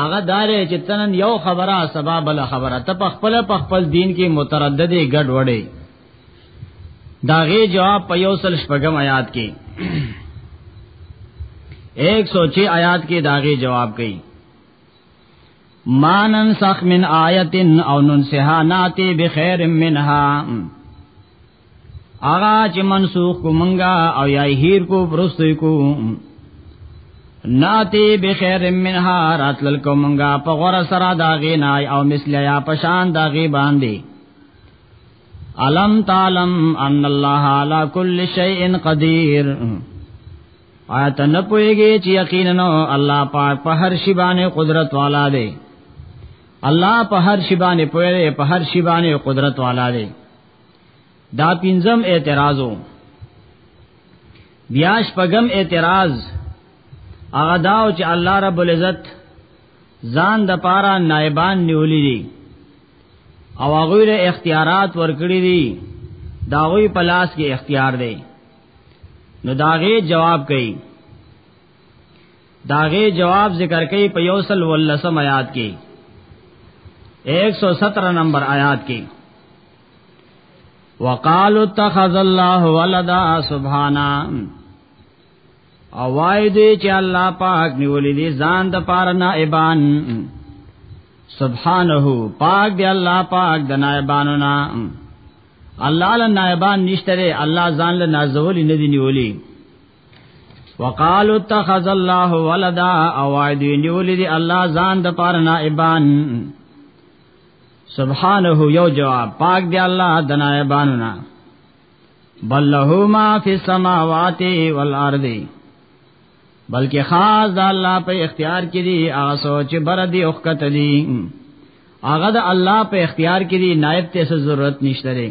هغه دارې چې تنن یو خبره سبا بل خبره ته په خپل په خپل دین کې متردد ګډ وړې داغه جواب په یو سل شپږم آیات کې 106 آیات کې داغه جواب کړي مانن سخ من آیتن او ننسها ناتی بخیر منها آغا چې منسوخ کو منګا او یا هیر کو پرستوی کو ناتی بخیر منها راتلل کو منګا په غور سره دا غی نه او مثل یا پشان دا غی باندې علم تعلم ان الله علی کل شیء قدیر آیا ته نه پوهیږي چې یقینا الله پاک په هر شی باندې قدرت والا دی الله په هر شی باندې پوهه په هر شی باندې قدرت والا دی دا پنځم اعتراضو بیا شپږم اعتراض هغه داو چې الله رب العزت ځان د پاره نائبان نیولې دي او هغه له اختیارات ورکړي دي داوی پلاس کې اختیار دی نو داغه جواب کوي داغه جواب ذکر کوي په یوسل ولسم آیات کې 117 نمبر آیات کې وقالو اتخذ الله ولدا سبحانا او وای دی چې الله پاک نیولې دي ځان د پار نائبان سبحانه پاک دی الله پاک د نائبانو نا الله له نائبان نشته الله ځان له نازول نه دی نیولې وقالو اتخذ الله ولدا او دی نیولې دی الله ځان د پار نائبان سبحانه یو جواب پاک دی الله د نائبانو نه بل له ما فی السماوات والارض بلکې خاص د الله په اختیار کې دی هغه سوچ بر دی او کتلی هغه د الله په اختیار کې دی نائب ته ضرورت نشته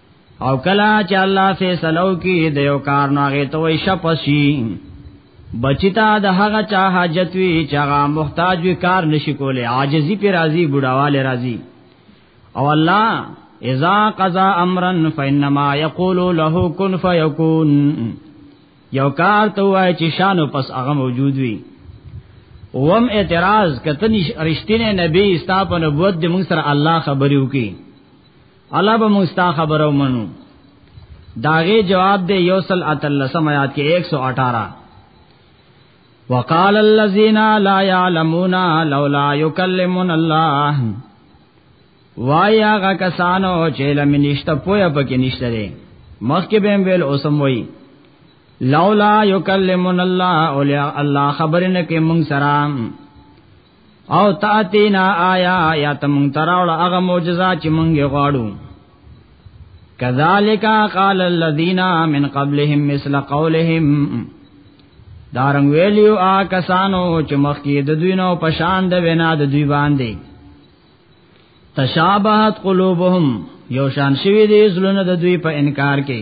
او کلا چې الله فیصلو کې د یو کار نه غي ته وي شپشي بچتا د هغه چا حاجت وی چې هغه محتاج وی کار نشي کوله عاجزي پر راضي بډاواله راضي او الله اذا قضا امرا فانما يقول له كن فيكون یو کار ته وای چې شانو پس هغه موجود وی وم اعتراض کتنی رشتینه نبی استا په نبوت د موږ سره الله خبرې وکي الله به مستا خبرو منو داغه جواب دی یوصل اتلسم آیات کې 118 وقال الذين لا يعلمون لولا يكلمون الله وایا غا کسانو چې لم نشته پوهه پکې نشته لري مخکې به ویل اوسم وای لولا یکلمن الله اولی الله خبرنه کې مونږ سره او تاتینا آیا یا تم تراول هغه معجزه چې مونږه غواړو کذالک قال الذين من قبلهم مثل قولهم دارنګ ویلیو آ کسانو چې مخکې د دوی نو پشان د وینا د دوی باندې تشابهت قلوبهم یو شان شوی دی زلون د دوی په انکار کې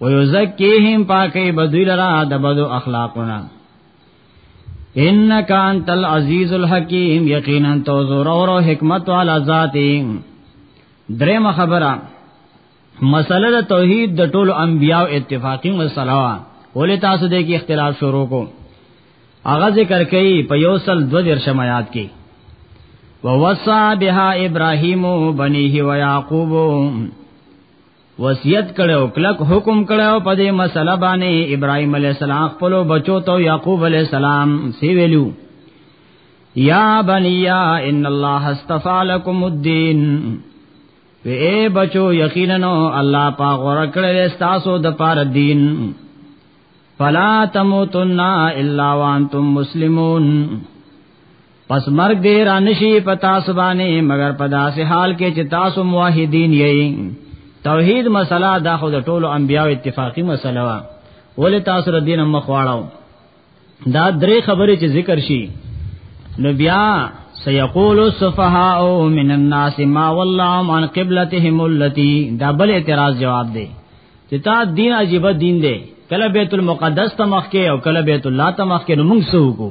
ويزکيهم پاکي بدوی لرا د بدو اخلاقونه انک انت العزیز الحکیم یقینا تو زور او حکمت والا ذاتی دریم خبره مسله د توحید د ټولو انبیاو اتفاقی مسله وا ولې تاسو دې کې اختلاف شروع کو اغه ذکر کوي په یو سل دو در شمایات کې ووصى بها ابراهيم بنيه ويعقوب وصیت کړو کلک حکم کړو په دې مسله باندې ابراهيم عليه السلام خپل بچو ته يعقوب عليه السلام سی ویلو یا بنیا ان الله استفا لكم الدين اے بچو یقینا الله پا غور کړل تاسو د پار دین فلا تموتن الا وانتم مسلمون پس مرګ دې را نشي پتا سبانه مگر پدا سه حال کې چې تاسو موحدین یې توحید مسله دا خو د ټولو انبیاو اتفاقی مسله وا ولې تاسو ر دین مخ واړو دا درې خبرې چې ذکر شي نو بیا سيقول السفهاء من الناس ما والله عن قبلتهم التي دا بل اعتراض جواب دی چې تا دین عجیب دین دی کله بیت المقدس ته مخ کې او کله بیت الله ته مخ کې نو موږ سوکو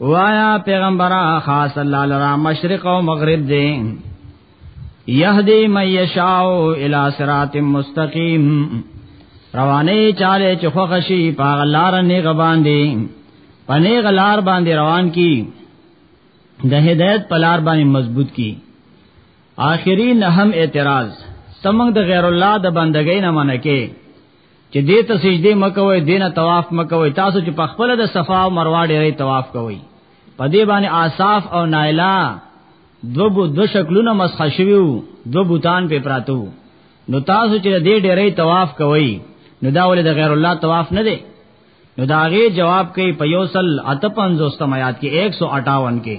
وایا پیغمبره خاص الله لرا مشرق او مغرب دی یهدی من یشاء الی صراط مستقیم روانه چاله چې خوښي په لار نه غبان دي پنه غلار باندې روان کی د هدایت په لار باندې مضبوط کی آخرین هم اعتراض سمنګ د غیر الله د بندګۍ نه منکه چې دې ته سجده مکوي دینه طواف مکوي تاسو چې په خپل د صفا او مروه ډېرې طواف کوي په دې باندې آصاف او نایلا دو بو دو شکلونه مسخ شویو دو بوتان په پراتو نو تاسو چې دې ډېرې طواف کوي نو دا ولې د غیر الله طواف نه دی نو داغه جواب کوي په یوسل اتپنځوستم آیات کې 158 کې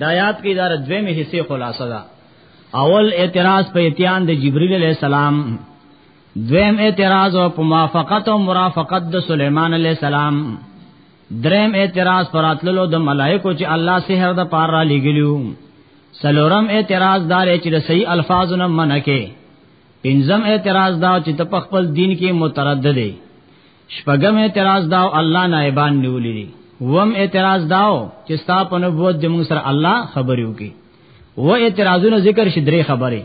د آیات کې دا دویمه حصے خلاصه ده اول اعتراض په اتیان د جبرئیل علی السلام دویم اعتراض او په موافقت او مرافقت د سليمان علی السلام دریم اعتراض پر اتللو د ملائکو چې الله سحر د پار را لګلیو سلورم اعتراض دار چې د صحیح الفاظو نه منکه پنځم اعتراض دا چې ته په خپل دین کې متردد دی شپږم اعتراض داو الله نائبان نیولې دي وم اعتراض داو چې ستا په نبوت د موږ سره الله خبرې وکي و اعتراضونه ذکر شي درې خبرې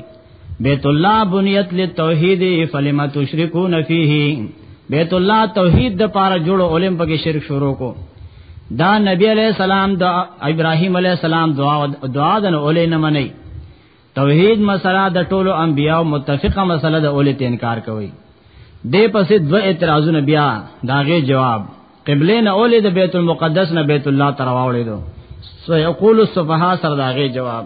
بیت الله بنیت للتوحید فلما تشركون فيه بیت الله توحید د پاره جوړ اولم پکې شرک شروع کو دا نبی علیہ السلام د ابراهیم علیہ السلام دعا دعا د اولې نه منئ توحید مسله د ټولو انبیاو متفقه مسله د اولت انکار کوي دې پسې دوه اعتراضونه بیا داغه جواب قبله نه اولې د بیت المقدس نه بیت الله تر واولې دو سو یقول الصفها سر داغه جواب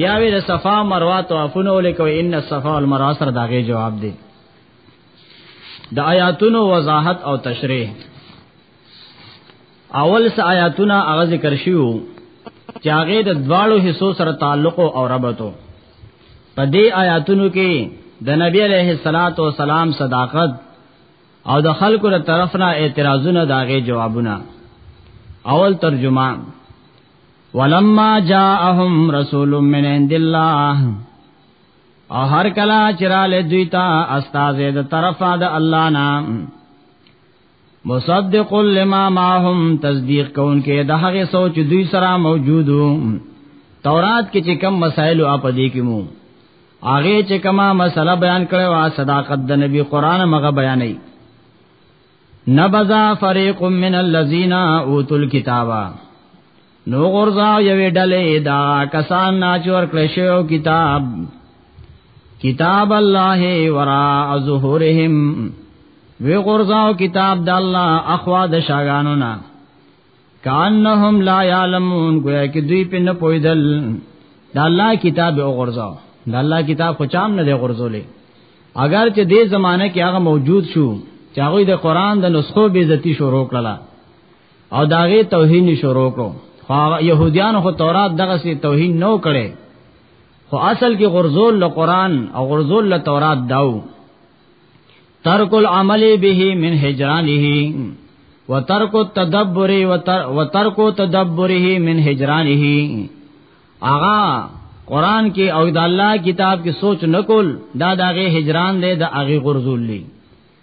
بیا وی د صفا مروه طوافونه اولې کوي ان الصفا والمروه سر داغه جواب دی د آیاتونو وضاحت او تشریح اول س آیاتونه هغه ذکر شیو چې هغه د دواړو حصو سره تعلق او ربط په دې آیاتونو کې د نبی علیه الصلاۃ والسلام صداقت او د خلکو له طرفنا اعتراضونه داغه جوابونه اول ترجمه ولما جاءهم رسول من عند الله او هر کلا چراله دوی ته استاد د طرفه د الله نام مصدق لما معهم تصدیق کون کې د هغه سوچ دوی سره موجودو تورات کې چې کم مسائل او اپ دې کې مو هغه چې کما مسله بیان کړو وا صداقت د نبی قران مغه بیانې نبذا فريق من الذين اوتوا الكتاب نو غرزا یوې ډلې دا کسان ناچور کړشو کتاب کتاب الله ورا ظهورهم وی غرزاو کتاب د الله اخوا د شاګانو نه کانهم لا یعلمون گویا کې دوی په نه پویدل د الله کتاب او غرزاو د الله کتاب خو چام نه دی غرزولې اگر چې دې زمانه کې هغه موجود شو چې هغه د قران د نسخو به عزتی شروع کړله او داغه توهین شروع کو خو يهوديان خو تورات دغه سي توهین نو کړي خو اصل کې غرزول له قران او غرزول له تورات داو ترک العمل به من هجرانه وترک التدبر وترک تدبره من هجرانه اغا قران کې او د الله کتاب کې سوچ نکول دا دغه هجران دی د اغه غرزول دی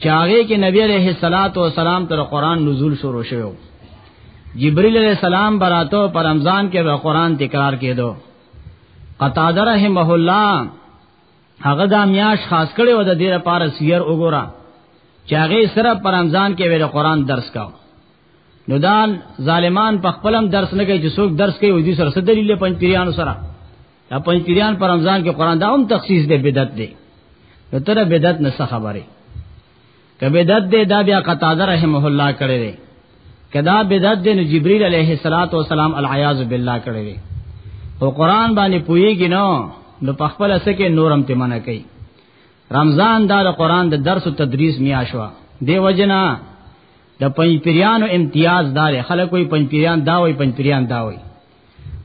چې هغه کې نبی عليه الصلاة والسلام تر قران نزول شروع شوو جبريل عليه السلام براتو پر رمضان کې به قران تکرار کېدو قتاده رحمه الله هغه د میاش خاص کړي و د دې لپاره سیر وګوره چې هغه سره پر رمضان کې ویل قران درس کاو نو دان ظالمان په خپلم درس نه کوي چې څوک درس کوي او دې سره څه دلیل پنځ پیرانو سره دا پنځپیران پر رمضان کې قران دا هم تخصیص دی بدعت دی نو تر بدعت نه خبره که بدعت دی دا بیا قتاده رحمه الله کړی دی کدا بدعت دی نو جبرئیل علیه الصلاۃ والسلام العیاذ بالله کړی دی او قران باندې پویږي نو نو په خپل سکه نورم ته منع کوي رمضان دا د قران د درس او تدریس میا شو دی وجنا د پنځپیرانو امتیاز دار خلک وي پنځپیران دا وي پنځپیران دا وي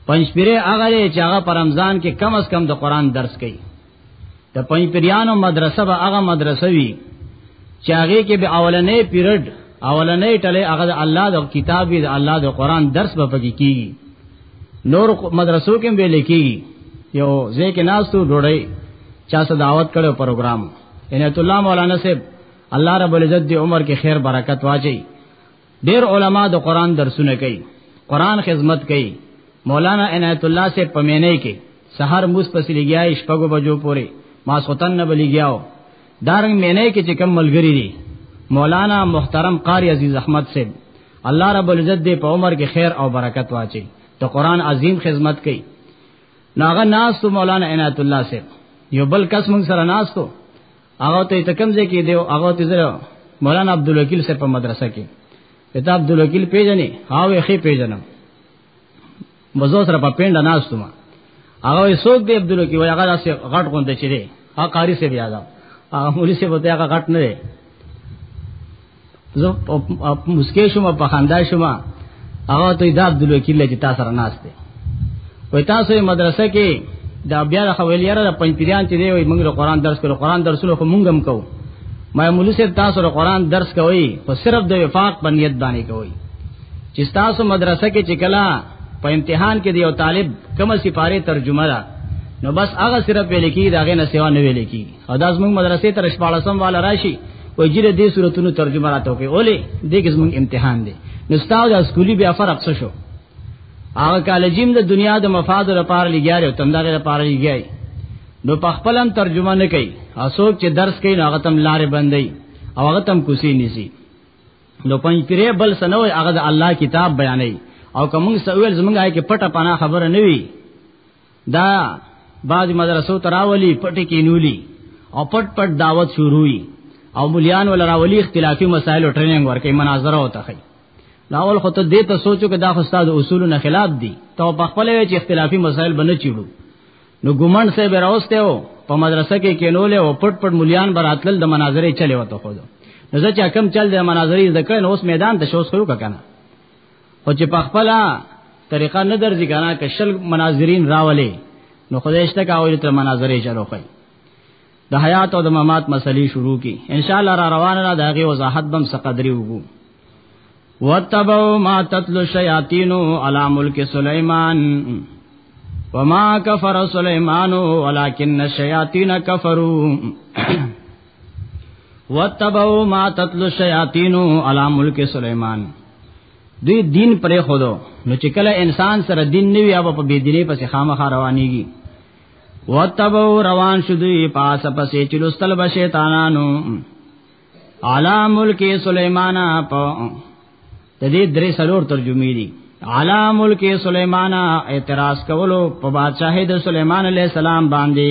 پنځپیره هغه دی چې هغه پر رمضان کې کم از کم د قران درس کوي د پنځپیرانو مدرسه به هغه مدرسه وي چې هغه کې به اولنې پیریډ اولنې ټلې هغه د الله د کتاب دی د الله د قران درس به پکې کیږي نور مدرسو کې به لیکي یو ځکه ناس ته ډوړی چا څه دعوت کړو پروګرام عنایت الله مولانا صاحب الله رب العزت دی عمر کې خیر برکت واچي ډیر علما د قران درسونه کوي قران خدمت کوي مولانا عنایت الله سے پمینه کې سحر موس پس لګیای شپږو بجو پورې ما سوتن نه بلیګیاو دارنګ مینه کې چې کم ملګری دي مولانا محترم قاری عزیز احمد سے الله رب العزت دې په عمر کې خیر او برکت واچي ته قران عظیم خدمت کوي ناغه ناس تو مولانا عنایت الله سے یو بل کس مون سره ناس تو هغه ته ته کم ځای کې دیو هغه ته زره مولانا عبدالوکیل سره په مدرسه کې ته عبدالوکیل پیژنې هاو یې خې پیژنم مزو سره په پینډه ناستم هغه یې سوق دی عبدالوکیل وای هغه داسې غټ غونډه چي دی هغه قاری سه بیا دا هغه مولوی سه بده هغه غټ نه دی زه مسکې شوم په خندا شوم هغه ته د عبد الوکیل چې تاسو سره ناس دي وای تاسو مدرسې کې دا بیا د خویلیره د پنځپیران چې دی وای موږ د قران درس کړو قران درسونه خو موږ هم کوو ما مولوی صاحب تاسو د قران درس کوي خو صرف د وفاق په نیت باندې کوي چې تاسو مدرسې کې چې کلا په امتحان کې دی او طالب کومه سفاره ترجمه ده نو بس هغه صرف ویل کی داغه نه سیوا نه ویل کی او دا زموږ مدرسې تر 14 والا راشي و جره دې صورتونو ترجمه راته کوي اولې دې کې زموږ امتحان دی نو ستاسو د سکولي بیا فرق څه شو هغه کالجیم د دنیا د مفاد لپاره لګیاري او تندغه لپاره لګیاري نو په خپلم ترجمه نه کوي اسوک چې درس کوي نو هغه تم لارې بندي او هغه تم کوسي نيسي نو پنځ پیره بل سنوي هغه د الله کتاب بیانوي او کوم سوال زمونږه کې پټه پنا خبره نه وي دا بعض مدرسو تراولی پټی کې نولی او پټ پټ دعوت شروعي او مليان ول راولي اختلافي مسائل او ټریننګ ورکې مناظره او تخي لاول خو ته دې ته سوچو کې دا خو استاد اصول نه خلاف دي ته په خپل وی چې اختلافي مسائل بنه چیړو نو ګومن سه به راوسته او په مدرسه کې کینول او پټ پټ مليان براتل د مناظره چلے وته خو نو ځکه کم چل د مناظره ذکر نو اوس میدان ته شوس خو کنه خو چې په خپل طریقه نه درځي کنه که شل مناظرین راولې نو خدای شته کاوي تر مناظره چلو کوي د حیات او د ممات مسلې شروع کی ان شاء الله را روانه را دغه وضاحت بم سقدری وګو وتبو ما تتلو الشیاطین علی ملک سلیمان وما کفر سلیمان ولکن الشیاطین کفروا وتبو ما تتلو الشیاطین علی ملک سلیمان دوی دین پرې خودو نو چې کله انسان سره دین نه وي هغه په بيدینه پسې خامخا روانيږي وتبو روان شو دوی پاس پسې چې لستل به شیطانانو علا ملک سليمان په د دې درې سلور ترجمه دي علا ملک سليمان اعتراض کولو په بادشاہي د سليمان عليه السلام باندې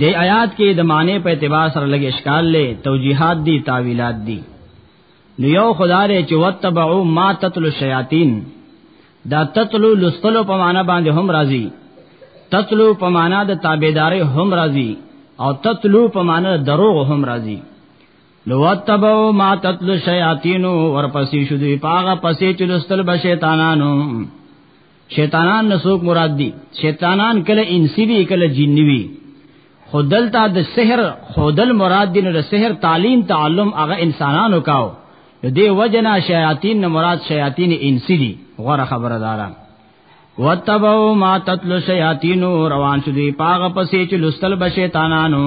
د آیات کې د معنی په اعتبار سره لګ اشکال لې توجیهات دي تعویلات دي نو یو خدای چې وتبعو ما تتلو شیاطین دا تتلو لستلو په معنا باندې هم راضي تتلو په معنا د تابعداري هم راضي او تتلو په معنا د دروغ هم راضي لو تبو ما تتلو شیاطینو ورپسې شو دی پاغه پسې چې لستل به شیطانانو شیطانان نسوک مراد دي شیطانان کله انسی وی کله جنی وی خودلتا د سحر خودل مراد دي نو د سحر تعلیم تعلم هغه انسانانو کاو دی وجنا شیاطین نه مراد شیاطین انسی دي غره خبرداران وتبو ما تتلو شیاطین روان شدي پاغه پسې چې لستل بشیطانانو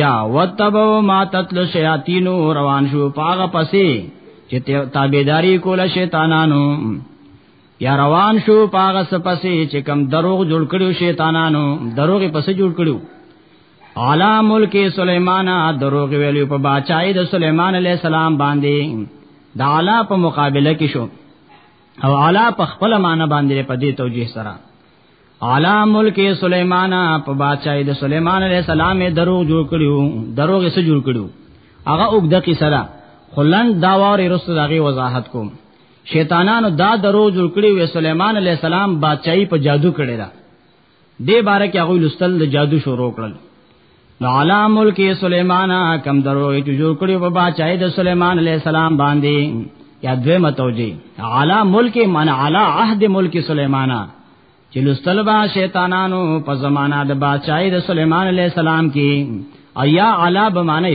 یا وتبو ما تتل شیاطین روان شو پاغه پسې چې تابعداري کوله شیطانانو یا روان شو پاغه سپسې چې کم دروغ جوړ کړو شیطانانو دروغ پسې جوړ کړو اعلی ملک سليمان دروغ ویلو په بچای د سليمان عليه السلام باندې د اعلی په مقابله کې شو او اعلی په خپل معنی باندې په دې توجیه سره علا ملک سلیمان په بادشاہي د سلیمان علیہ السلام درو جوړ کړیو درو یې سره جوړ کړیو هغه اوګ د کی سره خلند دا واره رسو دغه وضاحت کوم شیطانانو دا درو جوړ کړیو سلیمان علیہ السلام بادشاہي په جادو کړی را دې باره کې هغه لستل د جادو شروع کړل نو علا ملک سلیمان کم درو چې جوړ کړی و بچای د سلیمان علی السلام باندې یا دوی متوجی علا ملک من علا عهد ملک سلیمان چې لستل با شیطانانو په زمانہ د بچای د سلیمان علی السلام کې ایا علا بمانه